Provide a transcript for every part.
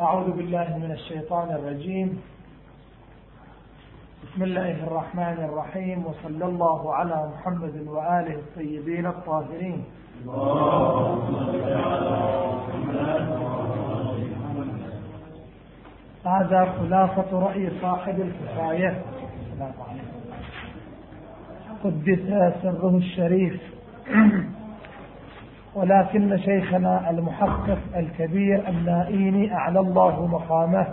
أعوذ بالله من الشيطان الرجيم. بسم الله الرحمن الرحيم وصلى الله على محمد وآله الطيبين الطاهرين. هذا خلاصة رأي صاحب الكفاية. قدس سره الشريف. ولكن شيخنا المحقق الكبير النائيني أعلى الله مقامه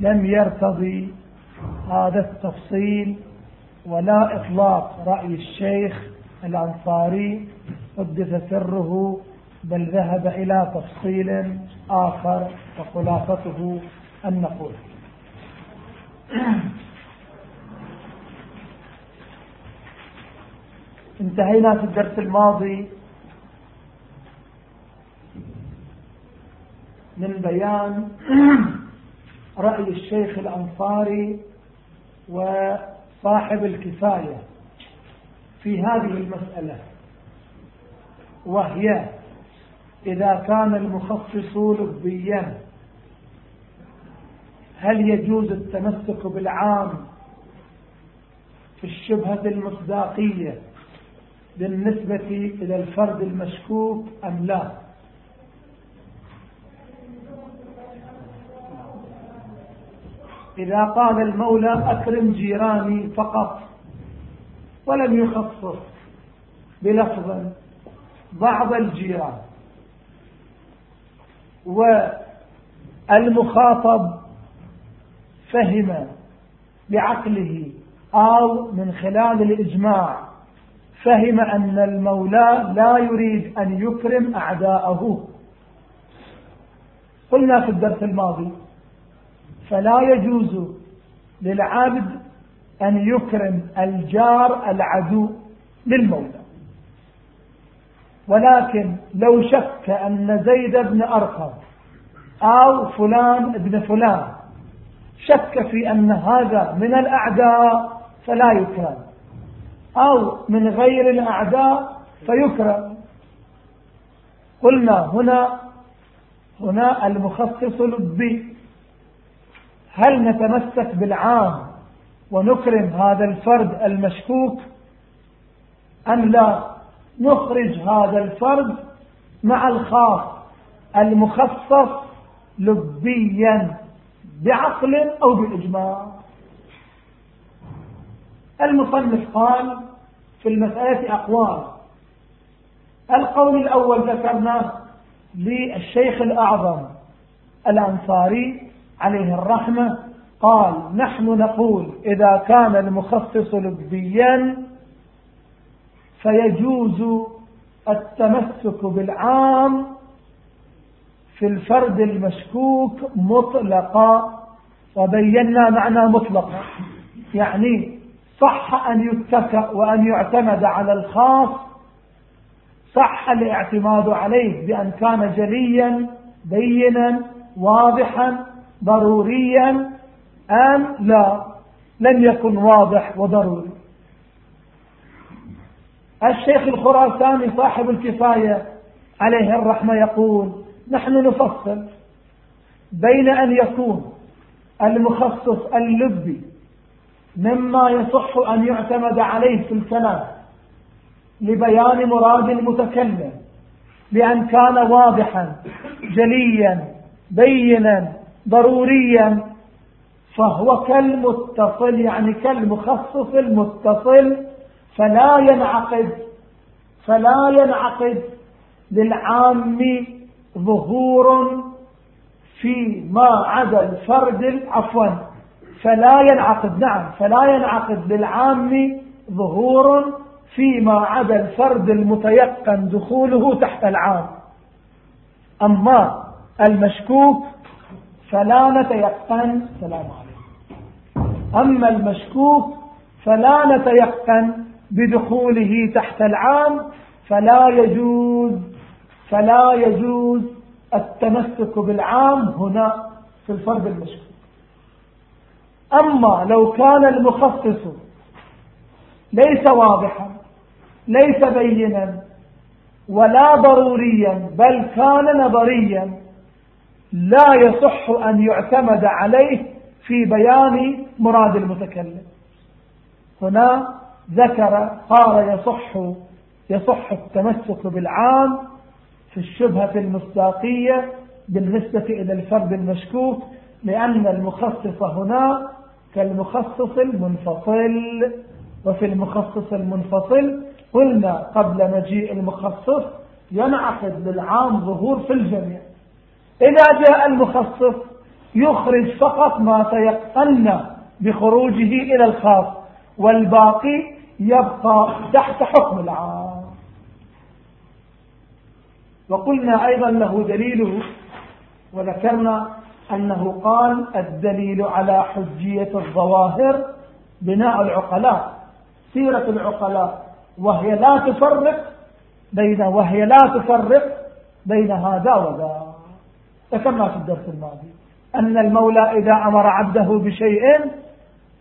لم يرتضي هذا التفصيل ولا إطلاق رأي الشيخ الأنصاري قدس سره بل ذهب إلى تفصيل آخر وخلاصته أن نقول. انتهينا في الدرس الماضي من بيان رأي الشيخ الأنصاري وصاحب الكفاية في هذه المسألة وهي إذا كان المخصص لبيا هل يجوز التمسك بالعام في الشبهة المصداقية بالنسبة إلى الفرد المشكوك أم لا؟ إذا قال المولى أكرم جيراني فقط ولم يخصص بلفظ بعض الجيران. والمخاطب فهم بعقله أو من خلال الإجماع فهم أن المولى لا يريد أن يكرم أعداءه. قلنا في الدرس الماضي فلا يجوز للعبد أن يكرم الجار العدو للمولى ولكن لو شك أن زيد بن أرقم أو فلان ابن فلان شك في أن هذا من الأعداء فلا يكرم أو من غير الأعداء فيكرم. قلنا هنا هنا المخصص لبي هل نتمسك بالعام ونكرم هذا الفرد المشكوك أم لا؟ نخرج هذا الفرد مع الخاص المخصص لبيا بعقل أو بإجماع. المصنف قال في المسألة أقوال. القول الأول ذكرناه للشيخ الأعظم الأنصاري عليه الرحمة قال نحن نقول إذا كان المخصص لبيا فيجوز التمسك بالعام في الفرد المشكوك مطلقا. وبينا معنى مطلقا يعني صح أن يتكأ وأن يعتمد على الخاص صح الاعتماد عليه بأن كان جليا بينا واضحا. ضروريا أم لا؟ لم يكن واضح وضروري. الشيخ الخراساني صاحب الكفاية عليه الرحمة يقول نحن نفصل بين أن يكون المخصص اللبي مما يصح أن يعتمد عليه في الكلام لبيان مراد المتكلم بأن كان واضحا جليا بينا ضروريا فهو كالمتصل يعني كالمخصص المتصل فلا ينعقد فلا ينعقد للعام ظهور في ما عدا الفرد عفوا فلا ينعقد نعم فلا ينعقد للعام ظهور فيما عدا الفرد المتيقن دخوله تحت العام. أما المشكوك فلا نتيقن سلام عليكم. أما المشكوك فلا نتيقن بدخوله تحت العام فلا يجوز فلا يجوز التمسك بالعام هنا في الفرد المشكوك. أما لو كان المخصص ليس واضحا ليس بينا ولا ضروريا بل كان نظريا لا يصح أن يعتمد عليه في بيان مراد المتكلم. هنا ذكر قال يصح يصح التمسك بالعام في الشبهة المصداقية بالنسبة إلى الفرد المشكوك لأن المخصص هنا كالمخصص المنفصل. وفي المخصص المنفصل قلنا قبل مجيء المخصص ينعقد للعام ظهور في الجميع. إذا جاء المخصص يخرج فقط ما تيقن بخروجه إلى الخاص والباقي يبقى تحت حكم العام. وقلنا أيضا له دليله وذكرنا أنه قال الدليل على حجية الظواهر بناء العقلاء. سيرة العقلاء وهي لا تفرق بين وهي لا تفرق بين هذا وذا ذكرنا في الدرس الماضي أن المولى إذا أمر عبده بشيء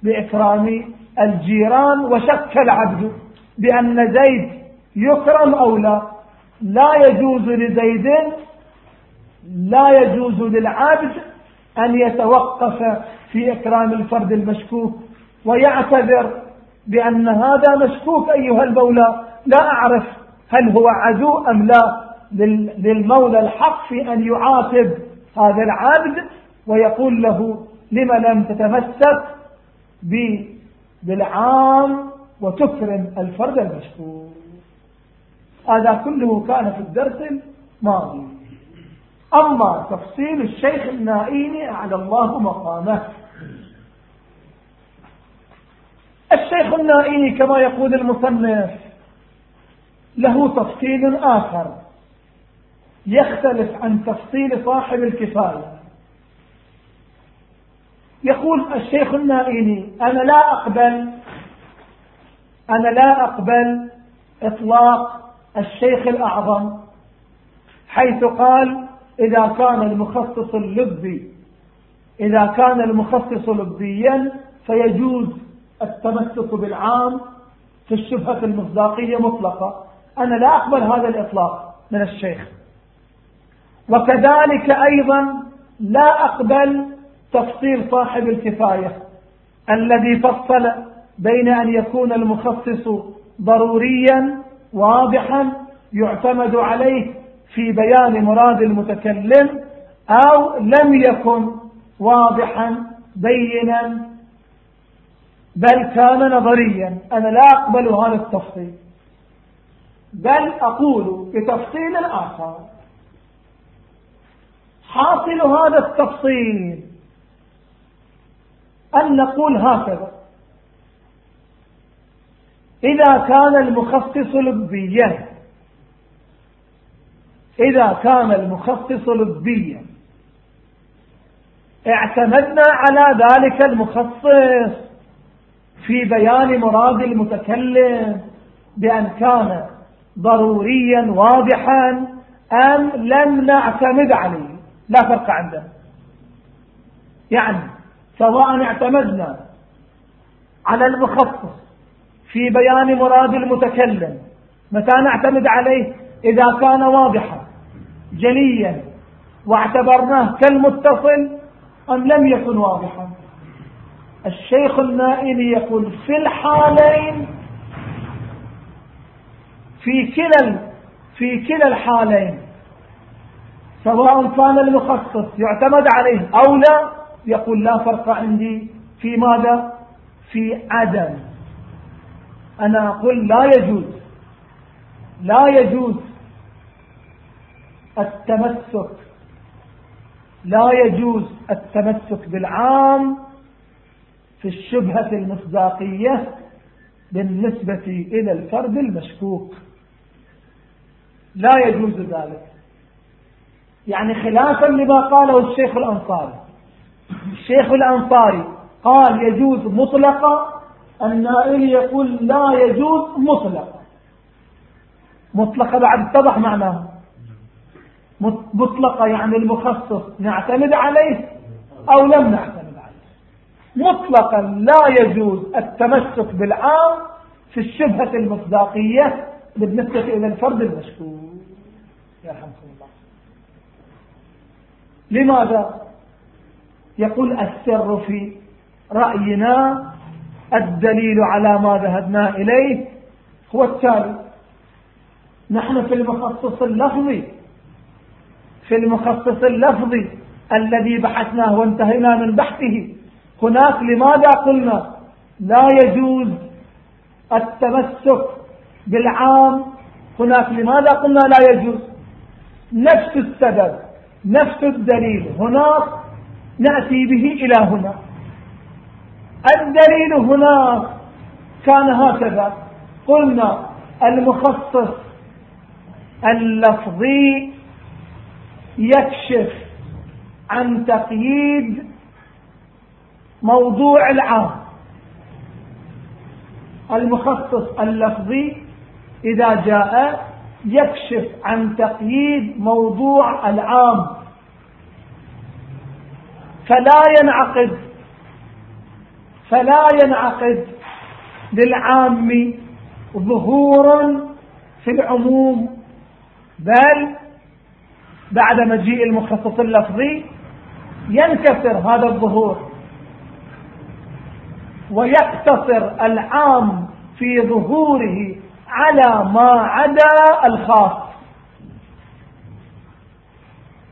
بإكرام الجيران وشك العبد بأن زيد يكرم أو لا لا يجوز لزيد لا يجوز للعبد أن يتوقف في إكرام الفرد المشكوك ويعتذر بأن هذا مشكوك أيها المولى لا أعرف هل هو عدو أم لا. للمولى الحق في أن يعاتب هذا العبد ويقول له لما لم تتمسك بالعام وتكرم الفرد المشكوك هذا كله كان في الدرس الماضي. أما تفصيل الشيخ النائين على الله مقامه. الشيخ النائي كما يقول المصنف له تفصيل آخر. يختلف عن تفصيل صاحب الكفاية يقول الشيخ النائيني أنا لا أقبل أنا لا أقبل إطلاق الشيخ الأعظم حيث قال إذا كان المخصص اللبي إذا كان المخصص لبيا فيجوز التمسك بالعام في الشبهة المصداقية مطلقة. أنا لا أقبل هذا الإطلاق من الشيخ. وكذلك أيضا لا أقبل تفصيل صاحب الكفاية الذي فصل بين أن يكون المخصص ضروريا واضحا يعتمد عليه في بيان مراد المتكلم أو لم يكن واضحا بينا بل كان نظريا. أنا لا أقبل هذا التفصيل. بل أقول بتفصيل آخر. حاصل هذا التفصيل. أن نقول هكذا. إذا كان المخصص لبيا إذا كان المخصص لبيا اعتمدنا على ذلك المخصص في بيان مراد المتكلم بأن كان ضروريا واضحا أم لم نعتمد عليه. لا فرق عندنا. يعني سواء اعتمدنا على المخصص في بيان مراد المتكلم متى نعتمد عليه؟ إذا كان واضحا جليا واعتبرناه كالمتصل أم لم يكن واضحا. الشيخ النائلي يقول في الحالين في كلا في كلا الحالين سواء كان المخصص يعتمد عليه. أو لا يقول لا فرق عندي في ماذا؟ في عدم. أنا أقول لا يجوز. لا يجوز التمسك. لا يجوز التمسك بالعام في الشبهة المصداقية بالنسبة إلى الفرد المشكوك. لا يجوز ذلك. يعني خلافا لما قاله الشيخ الأنصاري. الشيخ الأنصاري قال يجوز مطلقا النائل يقول لا يجوز مطلقا مطلقة بعد اتضح معناه. مطلقة يعني المخصص نعتمد عليه أو لم نعتمد عليه. مطلقا لا يجوز التمسك بالعام في الشبهة المصداقية بالنسبة إلى الفرد المشكوك يرحمكم لماذا؟ يقول السر في رأينا الدليل على ما ذهبنا إليه هو التالي. نحن في المخصص اللفظي في المخصص اللفظي الذي بحثناه وانتهينا من بحثه. هناك لماذا قلنا لا يجوز التمسك بالعام؟ هناك لماذا قلنا لا يجوز؟ نفس السبب. نفس الدليل هناك نأتي به إلى هنا. الدليل هناك كان هكذا. قلنا المخصص اللفظي يكشف عن تقييد موضوع العام. المخصص اللفظي إذا جاء يكشف عن تقييد موضوع العام. فلا ينعقد فلا ينعقد للعام ظهور في العموم بل بعد مجيء المخصص اللفظي ينكسر هذا الظهور ويقتصر العام في ظهوره على ما عدا الخاص.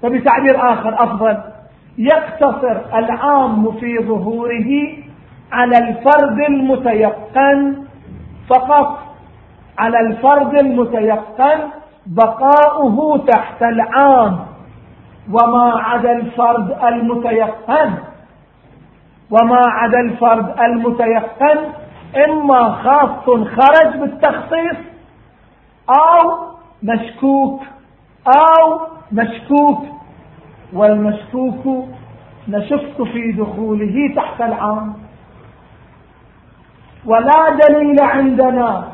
وبتعبير آخر أفضل يقتصر العام في ظهوره على الفرد المتيقن فقط. على الفرد المتيقن بقاؤه تحت العام. وما عدا الفرد المتيقن وما عدا الفرد المتيقن إما خاص خرج بالتخصيص أو مشكوك أو مشكوك والمشكوك نشك في دخوله تحت العام. ولا دليل عندنا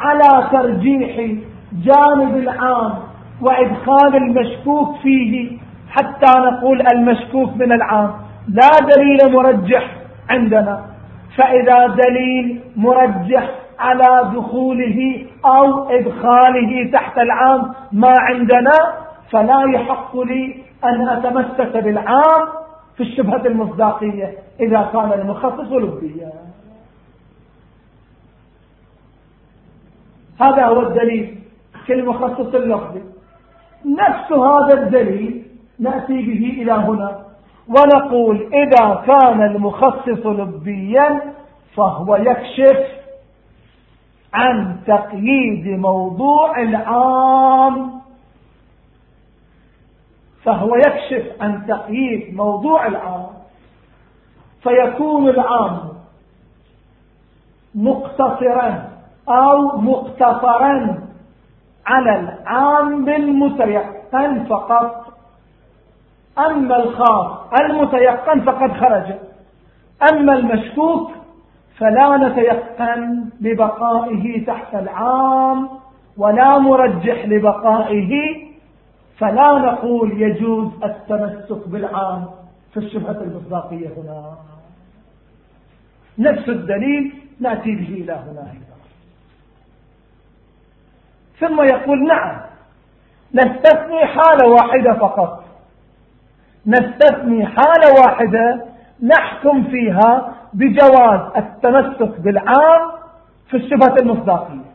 على ترجيح جانب العام وإدخال المشكوك فيه حتى نقول المشكوك من العام. لا دليل مرجح عندنا. فإذا دليل مرجح على دخوله أو إدخاله تحت العام ما عندنا فلا يحق لي أن أتمسك بالعام في الشبهة المصداقية إذا كان المخصص لبيا. هذا هو الدليل في المخصص اللفظي. نفس هذا الدليل نأتي به إلى هنا. ونقول إذا كان المخصص لبيا فهو يكشف عن تقييد موضوع العام. فهو يكشف عن تقييد موضوع العام. فيكون العام مقتصرا أو مقتصرا على العام المتيقن فقط. أما الخاص المتيقن فقد خرج. أما المشكوك فلا نتيقن ببقائه تحت العام ولا مرجح لبقائه فلا نقول يجوز التمسك بالعام في الشبهة المصداقية هنا. نفس الدليل نأتي به إلى هنا ثم يقول نعم نستثني حالة واحدة فقط. نستثني حالة واحدة نحكم فيها بجواز التمسك بالعام في الشبهة المصداقية.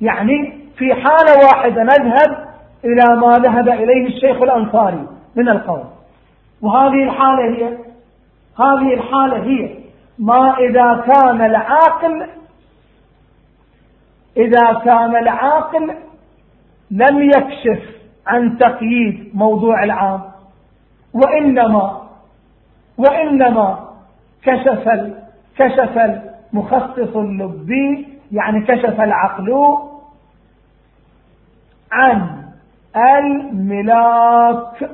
يعني في حالة واحدة نذهب إلى ما ذهب إليه الشيخ الأنصاري من القول. وهذه الحالة هي هذه الحالة هي ما إذا كان العاقل إذا كان العاقل لم يكشف عن تقييد موضوع العام. وإنما وإنما كشف كشف المخصص اللبي يعني كشف العقل عن الملاك.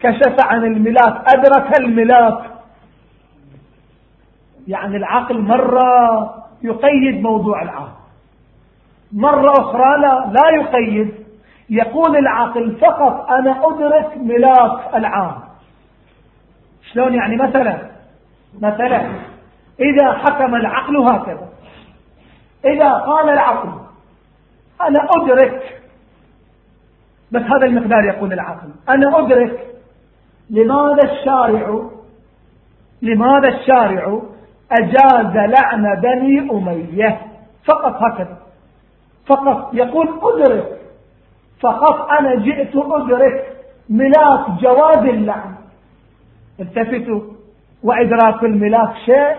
كشف عن الملاك أدرك الملاك. يعني العقل مرة يقيد موضوع العام مرة أخرى لا, لا يقيد. يقول العقل فقط أنا أدرك ملاك العام. شلون يعني مثلا؟ مثلا إذا حكم العقل هكذا. إذا قال العقل أنا أدرك بس هذا المقدار يقول العقل أنا أدرك لماذا الشارع لماذا الشارع أجاز لعن بني أمية؟ فقط هكذا. فقط يقول أدرك فقط أنا جئت أدرك ملاك جواز اللعن. التفتوا وإدراك الملاك شيء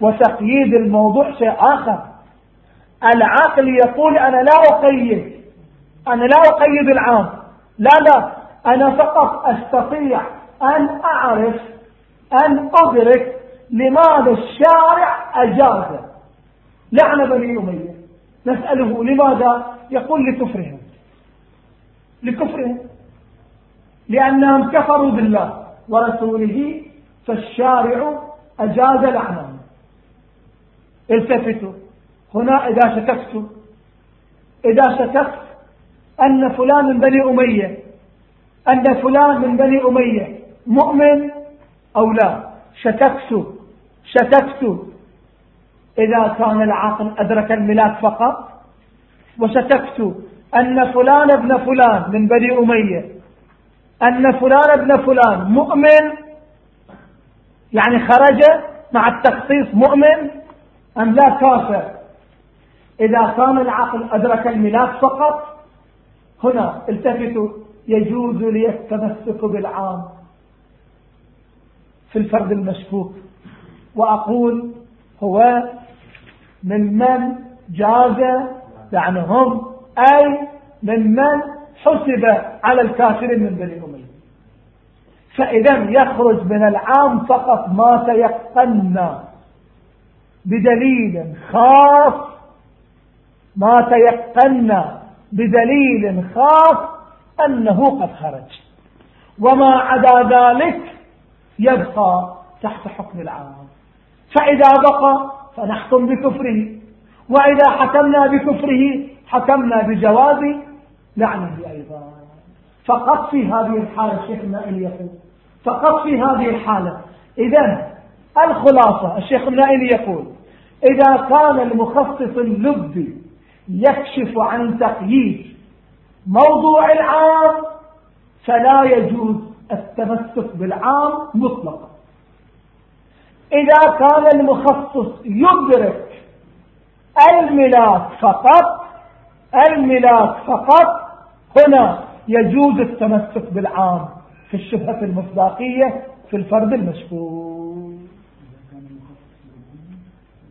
وتقييد الموضوع شيء آخر. العقل يقول أنا لا أقيد أنا لا أقيد العام. لا لا أنا فقط أستطيع أن أعرف أن أدرك لماذا الشارع أجاز لعن بني أمية. نسأله لماذا؟ يقول لكفرهم. لكفرهم. لأنهم كفروا بالله ورسوله فالشارع أجاز لعنهم التفتوا. هنا إذا شككت إذا شككت أن فلان من بني أمية. أن فلان من بني أمية مؤمن أو لا. شككت شككت إذا كان العاقل أدرك الميلاد فقط. وشككت أن فلان ابن فلان من بني أمية. أن فلان ابن فلان مؤمن. يعني خرج مع التخصيص مؤمن أم لا كافر؟ إذا كان العقل أدرك الميلاد فقط هنا التفتوا يجوز لي التمسك بالعام في الفرد المشكوك. وأقول هو ممن جاز لعنهم. أي ممن حسب على الكافر من بني أمية. فإذا يخرج من العام فقط ما تيقنا بدليل خاص ما تيقنا بدليل خاص أنه قد خرج. وما عدا ذلك يبقى تحت حكم العام. فإذا بقى فنحكم بكفره. وإذا حكمنا بكفره حكمنا بجواز لعنة أيضا. فقط في هذه الحالة الشيخ النائل يقول فقط في هذه الحالة. إذا الخلاصة الشيخ النائل يقول إذا كان المخصص اللبي يكشف عن تقييد موضوع العام فلا يجوز التمسك بالعام مطلقا. إذا كان المخصص يدرك الملاك فقط الملاك فقط. هنا يجوز التمسك بالعام في الشبهة المصداقية في الفرد المشهور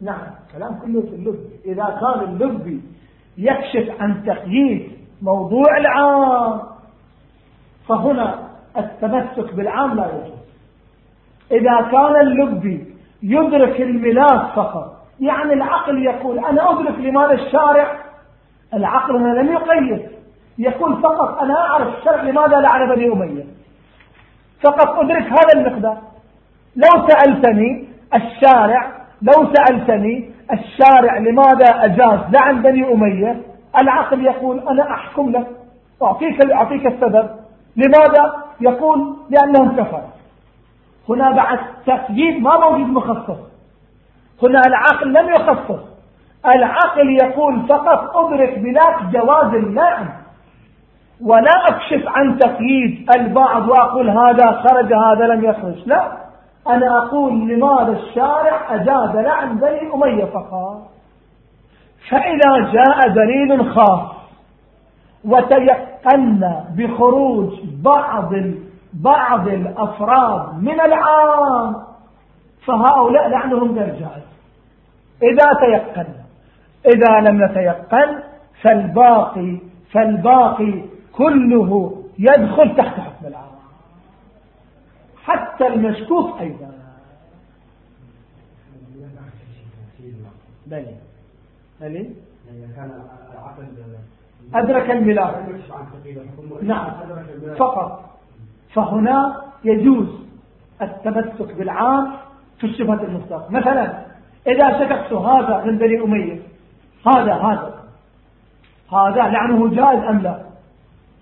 نعم كلام كله في اللب إذا كان اللبي يكشف عن تقييد موضوع العام فهنا التمسك بالعام لا يجوز. إذا كان اللبي يدرك الملاك فقط يعني العقل يقول أنا أدرك لماذا الشارع؟ العقل هنا لم يقيد. يقول فقط أنا أعرف الشرع لماذا لعن بني أمية. فقط أدرك هذا المقدار. لو سألتني الشارع لو سألتني الشارع لماذا أجاز لعن بني أمية العقل يقول أنا أحكم لك أعطيك, أعطيك السبب. لماذا؟ يقول لأنهم كفر هنا بعد تقييد ما موجود مخصص. هنا العقل لم يخصص. العقل يقول فقط أدرك بلاك جواز اللعن ولا أكشف عن تقييد البعض وأقول هذا خرج هذا لم يخرج لا. أنا أقول لماذا الشارع أجاز لعن بني أمية فقط. فإذا جاء دليل خاص وتيقنا بخروج بعض بعض الأفراد من العام فهؤلاء لعنهم جائز إذا تيقنا إذا لم نتيقن فالباقي فالباقي كله يدخل تحت حكم العام حتى المشكوك أيضا. بلي بلي أدرك الميلاد نعم. فقط. فهنا يجوز التمسك بالعام في الشبهة المختار مثلا إذا شككت هذا من بني أمية هذا هذا. هذا لعنه جائز أم لا؟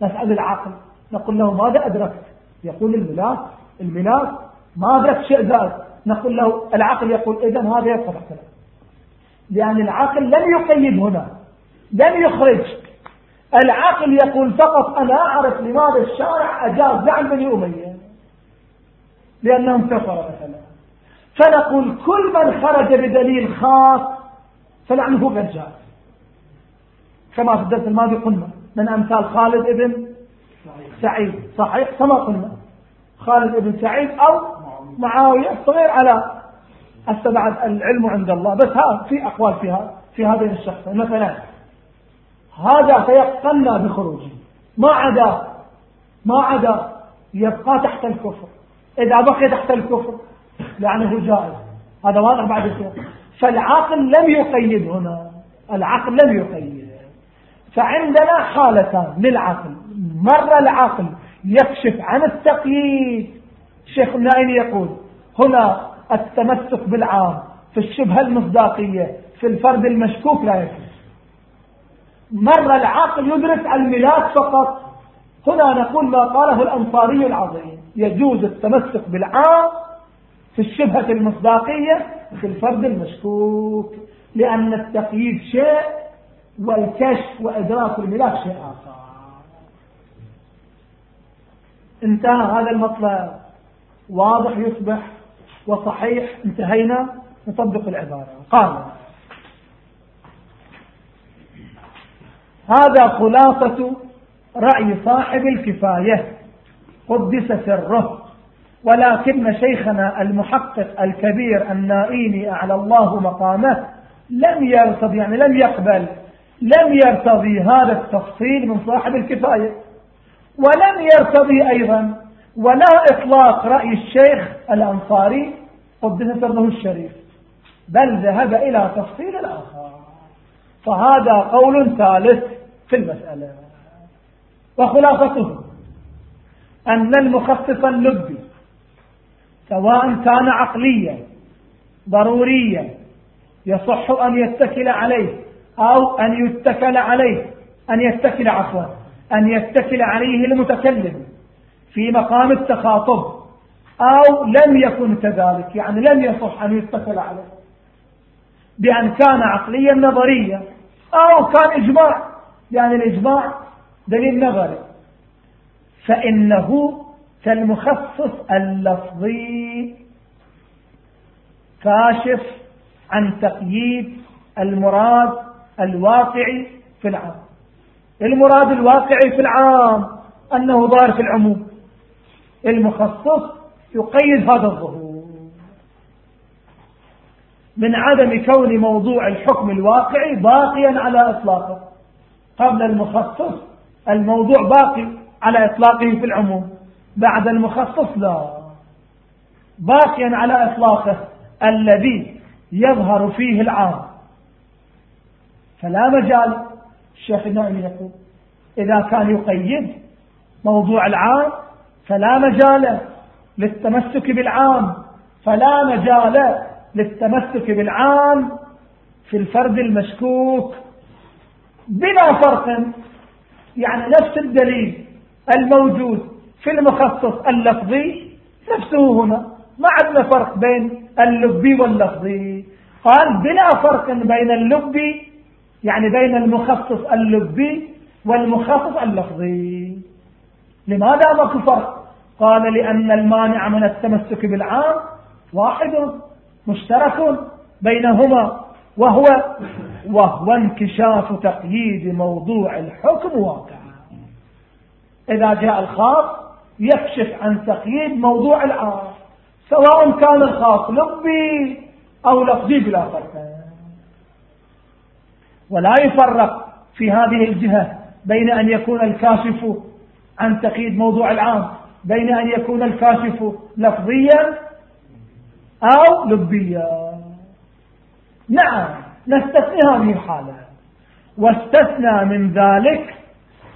نسأل العاقل نقول له ماذا أدركت؟ يقول الميلاد الميلاد ما أدرك شيء زائد. نقول له العقل يقول إذا هذا يصبح كلام لأن العقل لم يقيد هنا لم يخرج. العقل يقول فقط أنا أعرف لماذا الشارع أجاز لعن بني أمية. لأنهم كفروا مثلا. فنقول كل من خرج بدليل خاص فلعنه جاء كما في الدرس الماضي قلنا من أمثال خالد ابن سعيد. صحيح؟ كما قلنا. خالد ابن سعيد أو معاوية الصغير على استبعد العلم عند الله. بس ها في أقوال فيها في هذين الشخصين. مثلا هذا تيقنا بخروجه. ما عدا ما عدا يبقى تحت الكفر. إذا بقي تحت الكفر لعنه جائز. هذا واضح بعد الشيء فالعقل لم يقيد هنا العقل لم يقيد فعندنا حالتان للعقل. مرة العقل يكشف عن التقييد. شيخ النائم يقول هنا التمسك بالعام في الشبهة المصداقية في الفرد المشكوك لا يكفي. مرة العقل يدرك الملاك فقط. هنا نقول ما قاله الأنصاري العظيم. يجوز التمسك بالعام في الشبهة المصداقية في الفرد المشكوك لأن التقييد شيء والكشف وإدراك الملاك شيء آخر. انتهى هذا المطلب. واضح يصبح وصحيح. انتهينا. نطبق العبارة. قال هذا خلاصة رأي صاحب الكفاية. قدس سره. ولكن شيخنا المحقق الكبير النائيني أعلى الله مقامه لم يرتضي يعني لم يقبل لم يرتضي هذا التفصيل من صاحب الكفاية ولم يرتضي أيضا ولا إطلاق رأي الشيخ الأنصاري قدس سره الشريف بل ذهب إلى تفصيل الآخر. فهذا قول ثالث في المسألة. وخلاصته أن المخصص اللبي سواء كان عقليا ضروريا يصح أن يتكل عليه أو أن يتكل عليه أن يتكل عفوا أن يتكل عليه المتكلم في مقام التخاطب أو لم يكن كذلك يعني لم يصح أن يتكل عليه. بأن كان عقليا نظريا أو كان إجماع يعني الإجماع دليل نظري. فإنه كالمخصص اللفظي كاشف عن تقييد المراد الواقعي في العام. المراد الواقعي في العام أنه ظاهر في العموم. المخصص يقيد هذا الظهور. من عدم كون موضوع الحكم الواقعي باقيا على إطلاقه. قبل المخصص الموضوع باقي على إطلاقه في العموم. بعد المخصص لا. باقيا على إطلاقه الذي يظهر فيه العام فلا مجال الشيخ النائم يقول إذا كان يقيد موضوع العام فلا مجال للتمسك بالعام فلا مجال للتمسك بالعام في الفرد المشكوك. بلا فرق يعني نفس الدليل الموجود في المخصص اللفظي نفسه هنا. ما عندنا فرق بين اللبي واللفظي. قال بلا فرق بين اللبي يعني بين المخصص اللبي والمخصص اللفظي. لماذا ما فرق؟ قال لأن المانع من التمسك بالعام واحد مشترك بينهما وهو وهو انكشاف تقييد موضوع الحكم واقعا. إذا جاء الخاص يكشف عن تقييد موضوع العام سواء كان الخاص لفظي أو لفظي بلا فرق. ولا يفرق في هذه الجهة بين أن يكون الكاشف عن تقييد موضوع العام بين أن يكون الكاشف لفظيا أو لبيا نعم نستثني هذه الحالة. واستثنى من ذلك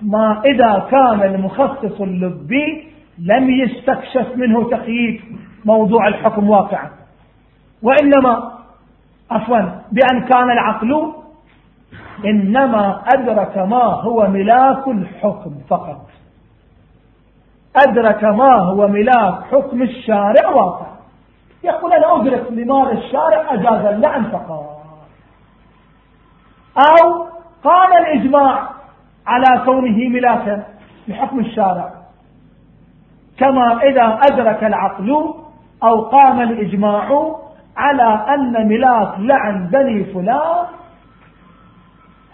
ما إذا كان المخصص اللبي لم يستكشف منه تقييد موضوع الحكم واقعا. وإنما عفوا بأن كان العقل إنما أدرك ما هو ملاك الحكم فقط. أدرك ما هو ملاك حكم الشارع واقع. يقول أنا أدرك لماذا الشارع أجاز اللعن فقط أو قال الإجماع على كونه ملاكا بحكم الشارع. كما إذا أدرك العقل أو قام الإجماع على أن ملاك لعن بني فلان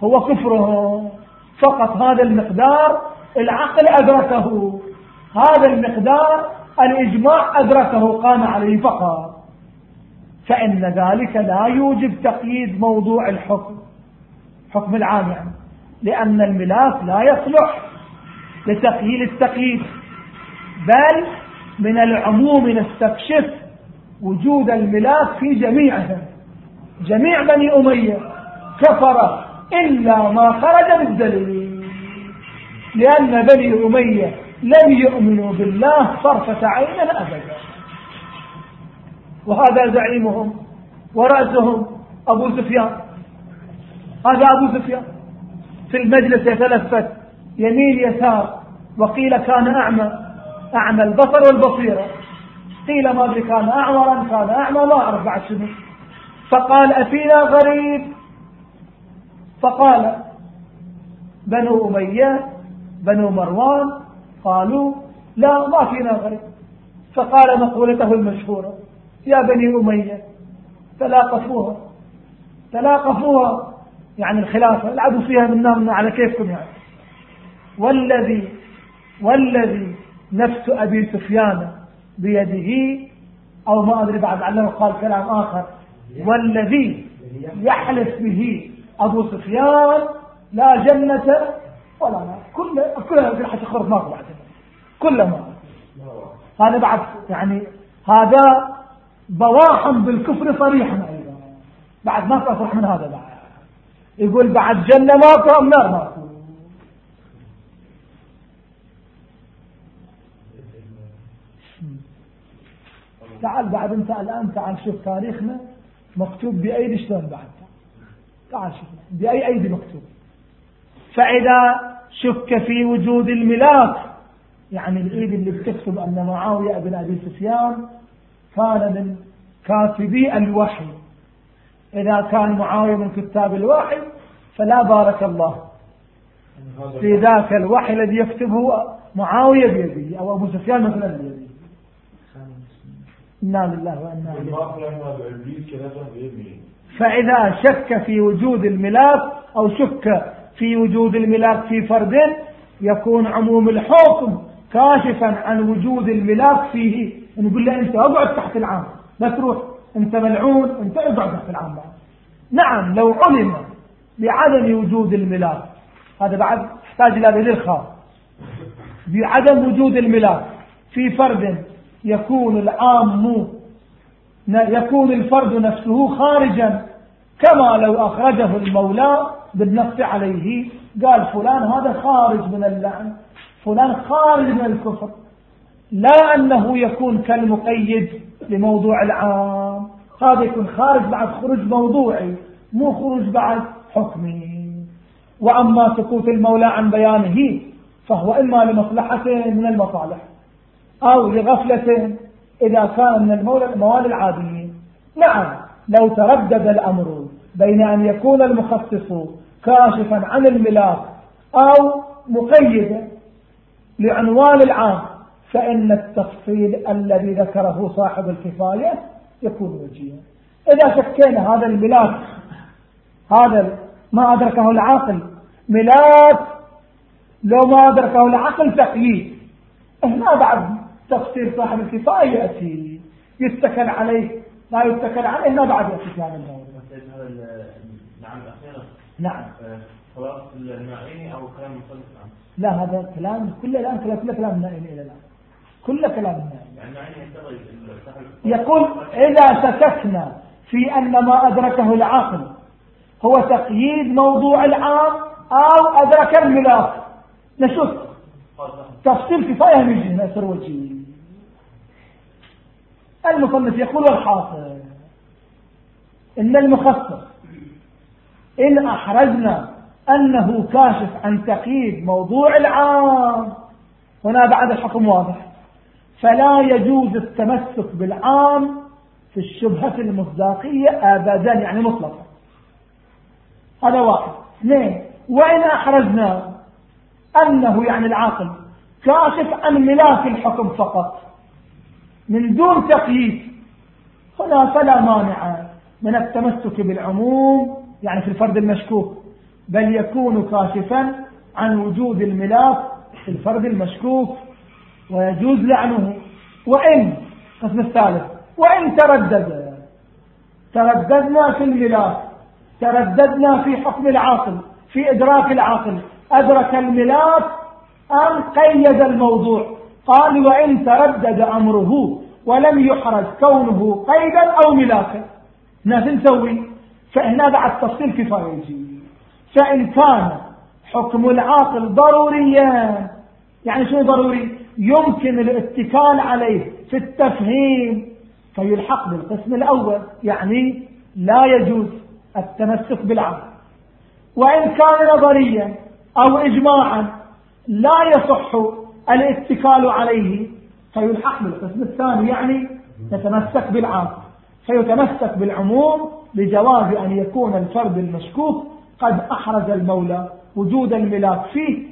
هو كفرهم فقط هذا المقدار العقل أدركه. هذا المقدار الإجماع أدركه قام عليه فقط. فإن ذلك لا يوجب تقييد موضوع الحكم حكم العام يعني. لأن الملاك لا يصلح لتقييد التقييد. بل من العموم نستكشف وجود الملاك في جميعهم جميع بني أمية. كفر إلا ما خرج بالدليل لأن بني أمية لم يؤمنوا بالله طرفة عين أبدا وهذا زعيمهم ورأسهم أبو سفيان. هذا أبو سفيان. في المجلس يتلفت يمين يسار وقيل كان أعمى. أعمى البصر والبصيرة. قيل ما أدري كان أعورا كان أعمى ما أعرف بعد شنو. فقال أفينا غريب. فقال بنو أمية بنو مروان قالوا لا ما فينا غريب. فقال مقولته المشهورة يا بني أمية تلاقفوها. تلاقفوها. يعني الخلافة العبوا فيها منا على كيفكم يعني. والذي والذي نفس أبي سفيان بيده أو ما أدري بعد علمه قال كلام آخر. والذي يحلف به أبو سفيان لا جنة ولا نار. كل كلها حتى خرج ماكو بعد. كلها هذا بعد يعني هذا بواحا بالكفر أيضا. بعد ما تصرح من هذا بعد. يقول بعد جنة ماكو أم نار ماكو تعال بعد انت الآن تعال شوف تاريخنا مكتوب بأيدي شلون بعد. تعال شوف بأي أيدي مكتوب. فإذا شك في وجود الملاك يعني الإيد اللي بتكتب أن معاوية بن أبي سفيان كان من كاتبي الوحي. إذا كان معاوية من كتاب الوحي فلا بارك الله. في ذاك الوحي الذي يكتبه معاوية بيده أو أبو سفيان مثلا بيده. إنا لله وإنا إليه فإذا شك في وجود الملاك أو شك في وجود الملاك في فرد يكون عموم الحكم كاشفا عن وجود الملاك فيه. نقول له أنت أقعد تحت العام لا تروح. أنت ملعون أنت اقعد تحت العام نعم لو علم بعدم وجود الملاك هذا بعد يحتاج إلى دليل خاص. بعدم وجود الملاك في فرد يكون العام يكون الفرد نفسه خارجا. كما لو أخرجه المولى بالنص عليه قال فلان هذا خارج من اللعن فلان خارج من الكفر. لا أنه يكون كالمقيد لموضوع العام. هذا يكون خارج بعد خروج موضوعي مو خروج بعد حكمي. وأما سكوت المولى عن بيانه فهو إما لمصلحة من المصالح. أو لغفلة إذا كان من الموال العاديين. نعم لو تردد الأمر بين أن يكون المخصص كاشفا عن الملاك أو مقيدا لعنوان العام فإن التفصيل الذي ذكره صاحب الكفاية يكون وجيها. إذا شكينا هذا الملاك هذا ما أدركه العاقل. ملاك لو ما أدركه العقل تقييد. هنا بعد تفسير صاحب الكفاية يأتي. يتكل عليه. لا يتكل عليه هنا بعد هذا الموضوع نعم نعم. آه، خلاص المعيني أو كلام مصنف لا هذا كلام كل الآن كل كل كلام النائمي إلى الآن. كل كلام النائمي يعني يقول إذا شككنا في أن ما أدركه العقل هو تقييد موضوع العام أو أدرك الملاك. نشوف. تفصيل كفاية من جهة سر وجهي المصنف يقول والحاصل إن المخصص إن أحرزنا أنه كاشف عن تقييد موضوع العام هنا بعد الحكم واضح. فلا يجوز التمسك بالعام في الشبهة المصداقية أبدا يعني مطلقا. هذا واحد. اثنين وإن أحرزنا أنه يعني العاقل كاشف عن ملاك الحكم فقط. من دون تقييد. هنا فلا مانع من التمسك بالعموم يعني في الفرد المشكوك بل يكون كاشفا عن وجود الملاك في الفرد المشكوك ويجوز لعنه. وإن قسم الثالث وإن تردد. ترددنا في الملاك ترددنا في حكم العاقل في إدراك العاقل. أدرك الملاك أم قيد الموضوع. قال وإن تردد أمره ولم يحرز كونه قيدا أو ملاكا ناس نسوي فهنا بعد تفصيل كفاية يجي؟ فإن كان حكم العاقل ضروريا يعني شو ضروري؟ يمكن الاتكال عليه في التفهيم فيلحق بالقسم الأول يعني لا يجوز التمسك بالعقل. وإن كان نظريا أو إجماعا لا يصح الاتكال عليه فيلحق بالقسم الثاني يعني يتمسك بالعام فيتمسك بالعموم لجواز أن يكون الفرد المشكوك قد أحرز المولى وجود الملاك فيه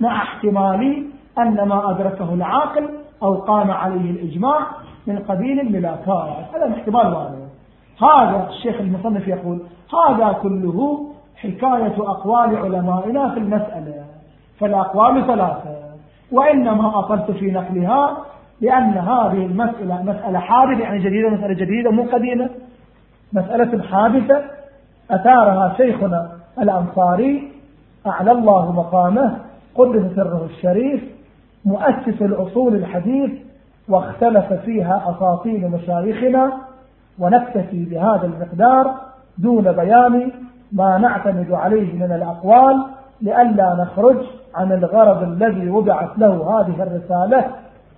مع احتمال أن ما أدركه العاقل أو قام عليه الإجماع من قبيل الملاكات هذا احتمال وارد هذا الشيخ المصنف يقول هذا كله حكاية أقوال علمائنا في المسألة فالأقوال ثلاثة. وإنما أطلت في نقلها لأن هذه المسألة مسألة حادثة يعني جديدة مسألة جديدة مو قديمة. مسألة حادثة أثارها شيخنا الأنصاري أعلى الله مقامه قدس سره الشريف مؤسس الأصول الحديث واختلف فيها أساطين مشايخنا ونكتفي بهذا المقدار دون بيان ما نعتمد عليه من الأقوال. لئلا نخرج عن الغرض الذي وضعت له هذه الرسالة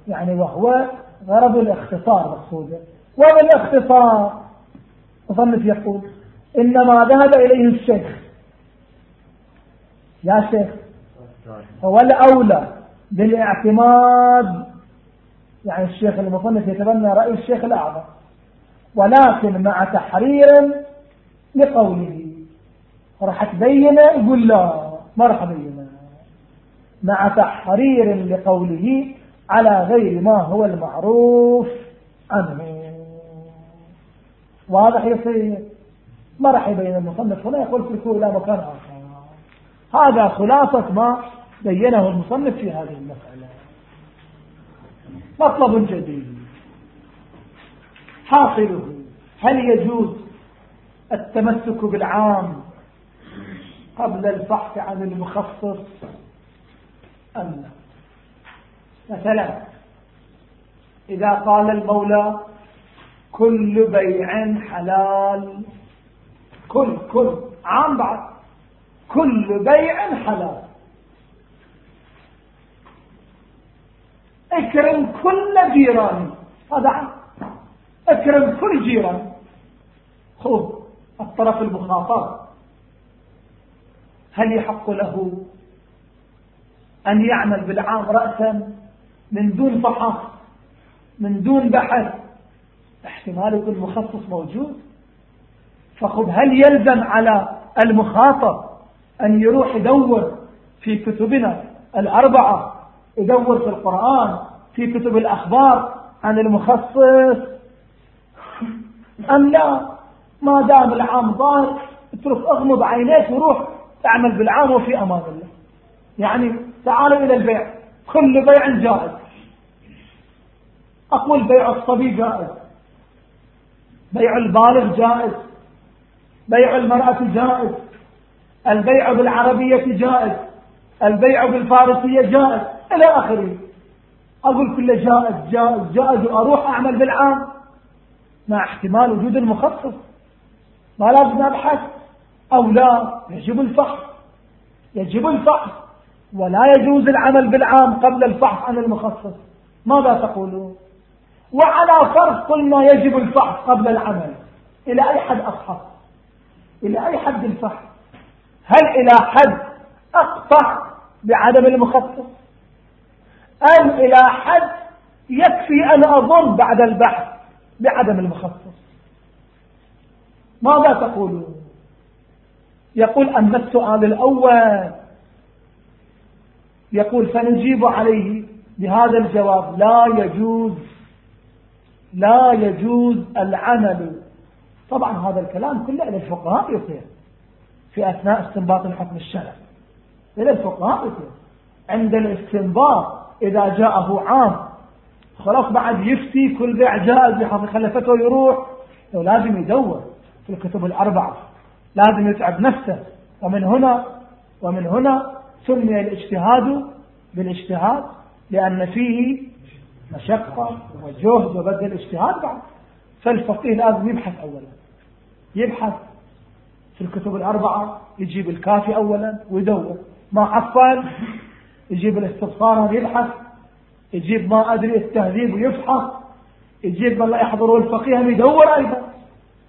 يعني وهو غرض الاختصار مقصوده وما الاختصار مصنف يقول إنما ذهب إليه الشيخ. يا شيخ هو الأولى بالاعتماد. يعني الشيخ المصنف يتبنى رأي الشيخ الأعظم. ولكن مع تحرير لقوله راح تبينه يقول لا. ما راح ابينه مع تحرير لقوله على غير ما هو المعروف. عنه واضح يصير ما راح يبين المصنف هنا يقول في إلى مكان آخر. هذا خلاصة ما بينه المصنف في هذه المسألة. مطلب جديد. حاصله. هل يجوز التمسك بالعام قبل البحث عن المخصص أم لا؟ مثلا إذا قال المولى كل بيع حلال. كل كل عام بعد. كل بيع حلال. اكرم كل جيران. هذا عام. اكرم كل جيران. خذ الطرف المخاطر هل يحق له أن يعمل بالعام رأسا من دون فحص من دون بحث؟ احتمال يكون مخصص موجود. فخذ هل يلزم على المخاطب أن يروح يدور في كتبنا الأربعة يدور في القرآن في كتب الأخبار عن المخصص؟ أم لا؟ ما دام العام ظاهر اترك اغمض عينيك وروح تعمل بالعام وفي أمان الله. يعني تعالوا إلى البيع. كل بيع جائز. أقول بيع الصبي جائز. بيع البالغ جائز. بيع المرأة جائز. البيع بالعربية جائز. البيع بالفارسية جائز. إلى آخره. أقول كل جائز جائز جائز. وأروح أعمل بالعام. مع احتمال وجود المخصص. ما لازم أبحث. أو لا يجب الفحص. يجب الفحص. ولا يجوز العمل بالعام قبل الفحص عن المخصص. ماذا تقولون؟ وعلى فرض قلنا يجب الفحص قبل العمل إلى أي حد أصحى إلى أي حد الفحص؟ هل إلى حد أقطع بعدم المخصص؟ أم إلى حد يكفي أن أظن بعد البحث بعدم المخصص؟ ماذا تقولون؟ يقول أما السؤال الأول. يقول فنجيب عليه بهذا الجواب. لا يجوز لا يجوز العمل. طبعا هذا الكلام كله إلى الفقهاء يصير. في أثناء استنباط الحكم الشرعي. إلى الفقهاء يصير. عند الاستنباط إذا جاءه عام خلاص بعد يفتي كل بيع جائز يحط خلفته يروح. لازم يدور في الكتب الأربعة. لازم يتعب نفسه. ومن هنا ومن هنا سمي الاجتهاد بالاجتهاد لأن فيه مشقة وجهد وبدل الاجتهاد بعد. فالفقيه لازم يبحث أولا. يبحث في الكتب الأربعة يجيب الكافي أولا ويدور. ما حصل يجيب الاستبصار يبحث. يجيب ما أدري التهذيب ويفحص. يجيب من لا يحضره الفقيه يدور أيضا.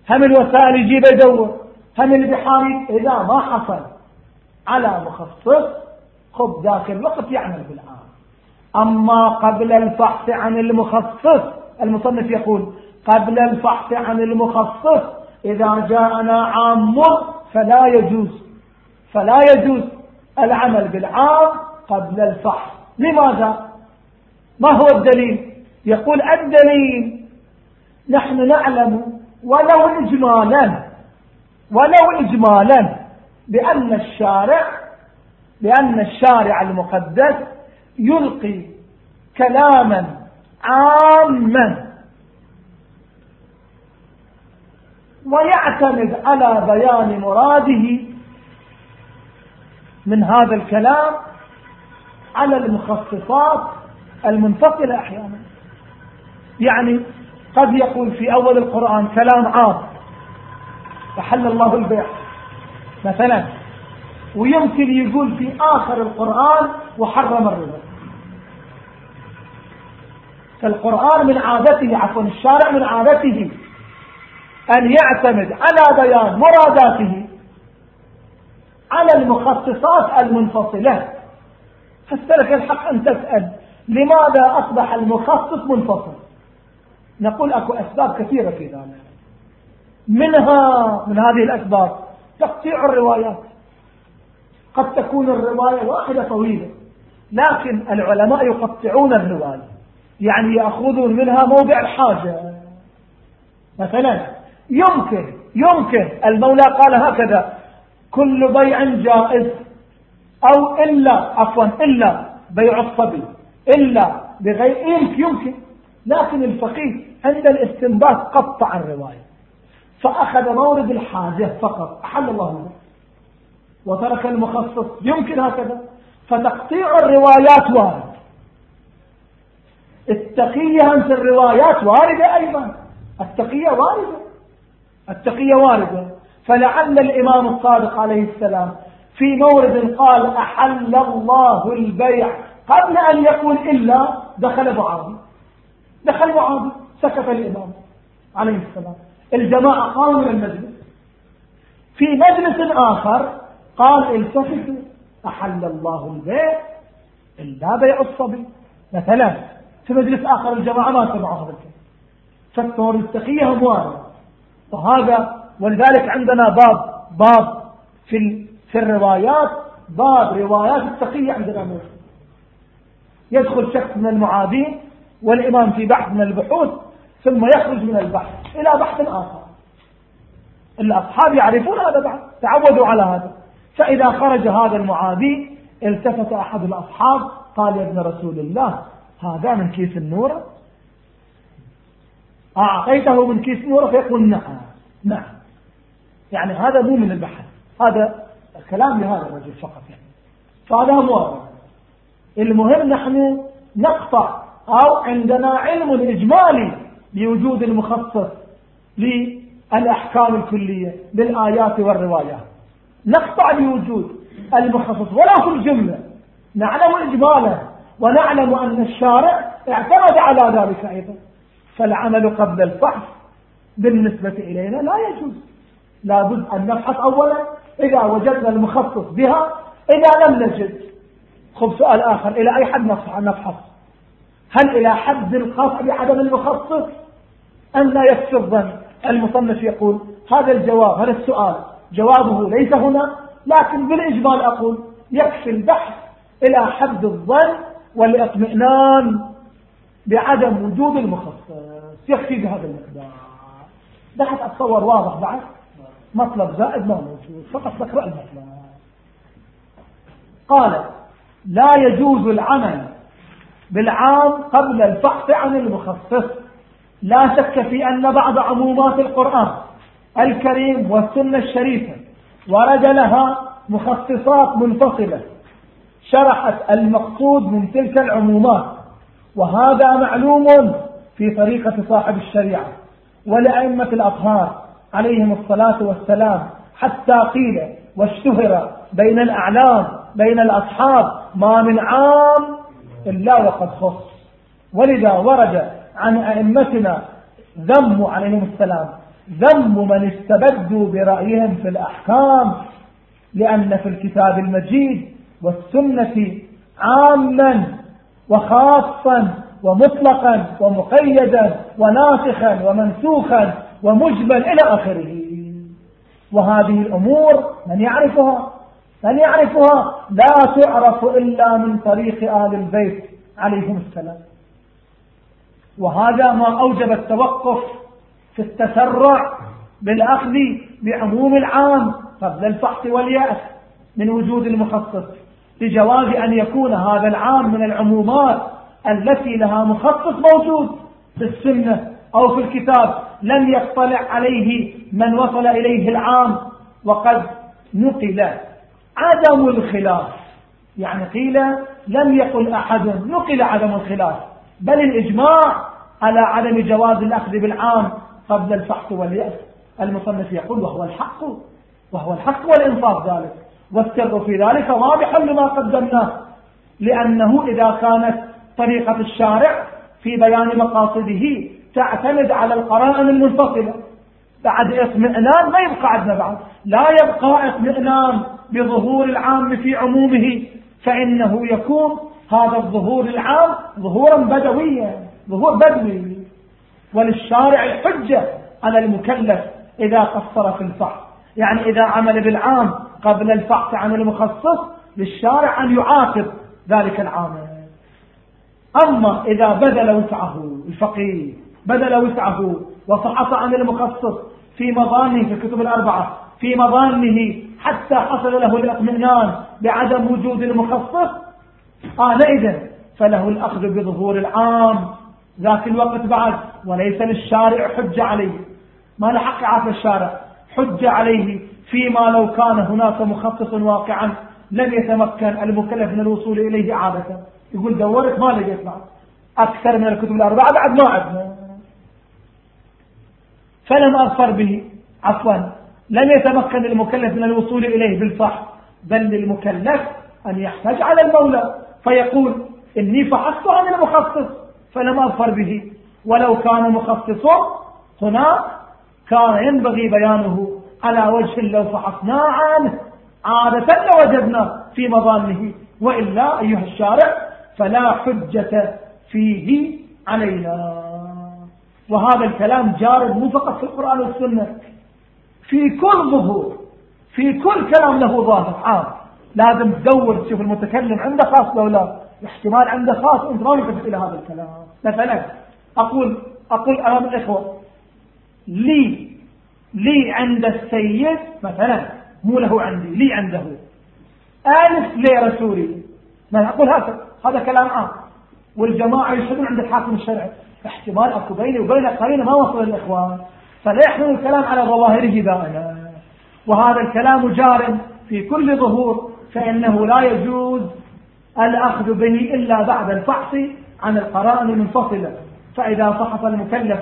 هم الوسائل يجيب يدور. هم البحار إذا ما حصل على مخصص خب ذاك الوقت يعمل بالعام. أما قبل الفحص عن المخصص المصنف يقول قبل الفحص عن المخصص إذا جاءنا عام فلا يجوز فلا يجوز العمل بالعام قبل الفحص. لماذا؟ ما هو الدليل؟ يقول الدليل نحن نعلم ولو إجمالا ولو إجمالا بأن الشارع بأن الشارع المقدس يلقي كلاما عاما. ويعتمد على بيان مراده من هذا الكلام على المخصصات المنفصلة أحيانا. يعني قد يقول في أول القرآن كلام عام. فحل الله البيع. مثلا ويمكن يقول في آخر القرآن وحرم الربا. فالقرآن من عادته عفوا الشارع من عادته أن يعتمد على بيان مراداته على المخصصات المنفصلة. فاستلك الحق أن تسأل لماذا أصبح المخصص منفصل؟ نقول أكو أسباب كثيرة في ذلك. منها من هذه الأسباب تقطيع الروايات. قد تكون الرواية واحدة طويلة لكن العلماء يقطعون الرواية. يعني يأخذون منها موضع الحاجة. مثلا يمكن يمكن المولى قال هكذا كل بيع جائز أو إلا عفوا إلا بيع الصبي إلا بغير يمكن يمكن. لكن الفقيه عند الاستنباط قطع الرواية. فأخذ مورد الحاجة فقط. أحل الله له. وترك المخصص. يمكن هكذا. فتقطيع الروايات وارد. التقية أنت الروايات واردة أيضا. التقية واردة. التقية واردة. فلعل الإمام الصادق عليه السلام في مورد قال أحل الله البيع قبل أن يقول إلا دخل معاذ دخل معاذ سكت الإمام عليه السلام. الجماعة قاموا من المجلس. في مجلس آخر قال التفتوا أحل الله البيع إلا بيع الصبي. مثلا في مجلس آخر الجماعة ما سمعوا هذا الكلام. فالتور التقية هم وهذا ولذلك عندنا باب باب في في الروايات باب روايات التقية عندنا موجود يدخل شخص من المعادين والإمام في بحث من البحوث ثم يخرج من البحث. إلى بحث آخر. الأصحاب يعرفون هذا بعد تعودوا على هذا. فإذا خرج هذا المعادي التفت أحد الأصحاب قال يا ابن رسول الله هذا من كيس النور؟ أعطيته من كيس نور فيقول نعم نعم. يعني هذا مو من البحث هذا الكلام لهذا الرجل فقط يعني. فهذا مو المهم نحن نقطع أو عندنا علم إجمالي بوجود المخصص. للأحكام الكلية للآيات والروايات. نقطع بوجود المخصص ولا في الجملة. نعلم إجمالا ونعلم أن الشارع اعتمد على ذلك أيضا. فالعمل قبل الفحص بالنسبة إلينا لا يجوز. لابد أن نبحث أولا إذا وجدنا المخصص بها إذا لم نجد. خب سؤال آخر إلى أي حد نفحص هل إلى حد القطع بعدم المخصص أن لا يكفي الظن المصنف يقول هذا الجواب هذا السؤال جوابه ليس هنا لكن بالإجمال أقول يكفي البحث إلى حد الظن والاطمئنان بعدم وجود المخصص. يكفي بهذا المقدار. ده أتصور واضح بعد. مطلب زائد ما موجود فقط ذكر المطلب. قال لا يجوز العمل بالعام قبل الفحص عن المخصص. لا شك في أن بعض عمومات القرآن الكريم والسنة الشريفة ورد لها مخصصات منفصلة شرحت المقصود من تلك العمومات وهذا معلوم في طريقة صاحب الشريعة ولأئمة الأطهار عليهم الصلاة والسلام حتى قيل واشتهر بين الأعلام بين الأصحاب ما من عام إلا وقد خص. ولذا ورد عن أئمتنا ذم عليهم السلام. ذم من استبدوا برأيهم في الأحكام لأن في الكتاب المجيد والسنة عاما وخاصا ومطلقا ومقيدا وناسخا ومنسوخا ومجمل إلى آخره. وهذه الأمور من يعرفها؟ من يعرفها؟ لا تعرف إلا من طريق آل البيت عليهم السلام. وهذا ما أوجب التوقف في التسرع بالأخذ بعموم العام قبل الفحص واليأس من وجود المخصص لجواز أن يكون هذا العام من العمومات التي لها مخصص موجود في السنة أو في الكتاب لم يطلع عليه من وصل إليه العام وقد نقل عدم الخلاف. يعني قيل لم يقل أحد نقل عدم الخلاف بل الإجماع على عدم جواز الأخذ بالعام قبل الفحص واليأس. المصنف يقول وهو الحق وهو الحق والإنصاف ذلك. والسر في ذلك واضح لما قدمناه لأنه إذا كانت طريقة الشارع في بيان مقاصده تعتمد على القرائن المنفصلة. بعد إطمئنان ما يبقى عندنا بعد لا يبقى إطمئنان بظهور العام في عمومه فإنه يكون هذا الظهور العام ظهورا بدويا. ظهور بدوي وللشارع الحجة على المكلف إذا قصر في الفحص. يعني إذا عمل بالعام قبل الفحص عن المخصص للشارع أن يعاقب ذلك العامل. أما إذا بذل وسعه الفقيه بذل وسعه وفحص عن المخصص في مظانه في الكتب الأربعة في مظانه حتى حصل له الإطمئنان بعدم وجود المخصص آنئذ فله الأخذ بظهور العام ذاك الوقت بعد وليس للشارع حجة عليه. ما لحق عاف الشارع. حجة عليه فيما لو كان هناك مخصص واقعا لم يتمكن المكلف من الوصول إليه عادة. يقول دورت ما لقيت بعد. أكثر من الكتب الأربعة بعد ما عندنا فلم أظفر به. عفوا. لم يتمكن المكلف من الوصول إليه بالفحص. بل للمكلف أن يحتاج على المولى. فيقول إني فحصت عن المخصص. فلم أظفر به ولو كان مخصص هناك كان ينبغي بيانه على وجه لو فحصنا عنه. عادة لوجدنا في مظانه وإلا أيها الشارع فلا حجة فيه علينا. وهذا الكلام جارد مو فقط في القرآن والسنة. في كل ظهور في كل كلام له ظاهر عام. لازم تدور تشوف المتكلم عنده خاص لو لا. احتمال عنده خاص أنت ما يلتفت إلى هذا الكلام. مثلا أقول أقول أمام الإخوة لي لي عند السيد مثلا مو له عندي لي عنده. ألف ليرة سوري. ما أقول هذا هذا كلام عام. والجماعة يشهدون عند الحاكم الشرعي. احتمال أكو بيني وبين قرينة ما وصل الإخوان فلا يحمل الكلام على ظواهره دائما. وهذا الكلام جار في كل ظهور فإنه لا يجوز الأخذ به إلا بعد الفحص عن القرائن المنفصلة؟ فإذا فحص المكلف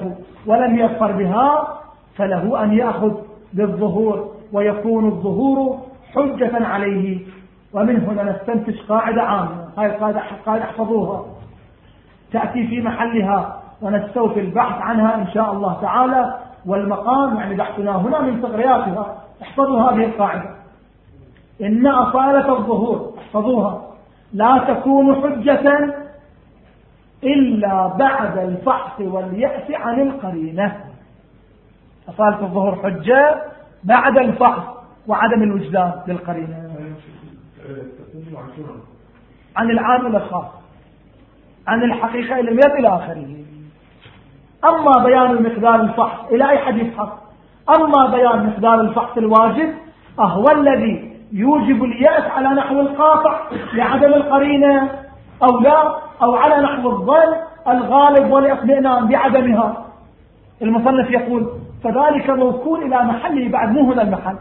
ولم يظفر بها فله أن يأخذ بالظهور ويكون الظهور حجة عليه. ومن هنا نستنتج قاعدة عامة. هاي قاعدة قاعدة أحفظوها. تأتي في محلها ونستوفي البحث عنها إن شاء الله تعالى. والمقام يعني بحثنا هنا من تغرياتها احفظوا هذه القاعدة. إن أصالة الظهور احفظوها. لا تكون حجة إلا بعد الفحص واليأس عن القرينة. أصالة الظهور حجة بعد الفحص وعدم الوجدان للقرينة. عن العام إلى الخاص عن الحقيقة إلى الميت إلى آخره. أما بيان المقدار الفحص إلى أي حد يفحص أما بيان مقدار الفحص الواجب أهو الذي يوجب اليأس على نحو القاطع لعدم القرينة أو لا أو على نحو الظن الغالب والاطمئنان بعدمها. المصنف يقول فذلك موكول إلى محله بعد مو هنا المحل.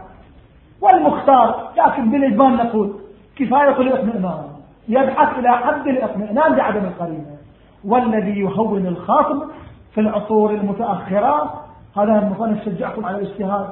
والمختار لكن بالإجمال نقول كفاية الاطمئنان يبحث إلى حد الاطمئنان بعدم القرينة. والذي يهون الخاطب في العصور المتأخرة هذا المصنف شجعكم على الاجتهاد.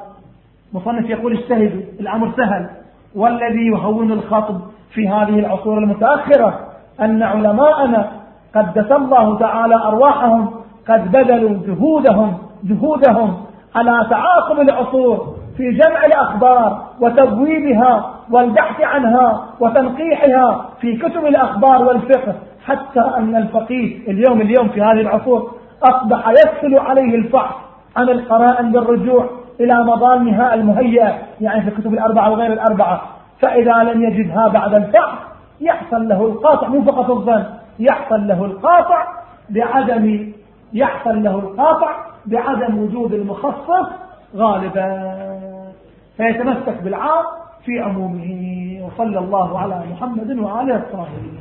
مصنف يقول اجتهدوا الأمر سهل. والذي يهون الخاطب في هذه العصور المتأخرة أن علماءنا قدس الله تعالى أرواحهم قد بذلوا جهودهم جهودهم على تعاقب العصور في جمع الأخبار وتبويبها والبحث عنها وتنقيحها في كتب الأخبار والفقه حتى أن الفقيه اليوم اليوم في هذه العصور أصبح يسهل عليه الفحص عن القرائن بالرجوع. إلى مضامها المهيئة يعني في الكتب الأربعة وغير الأربعة. فإذا لم يجدها بعد الفحص يحصل له القاطع مو فقط الظن يحصل له القاطع بعدم يحصل له القاطع بعدم وجود المخصص غالبا. فيتمسك بالعام في عمومه. وصلى الله على محمد وآله الطاهرين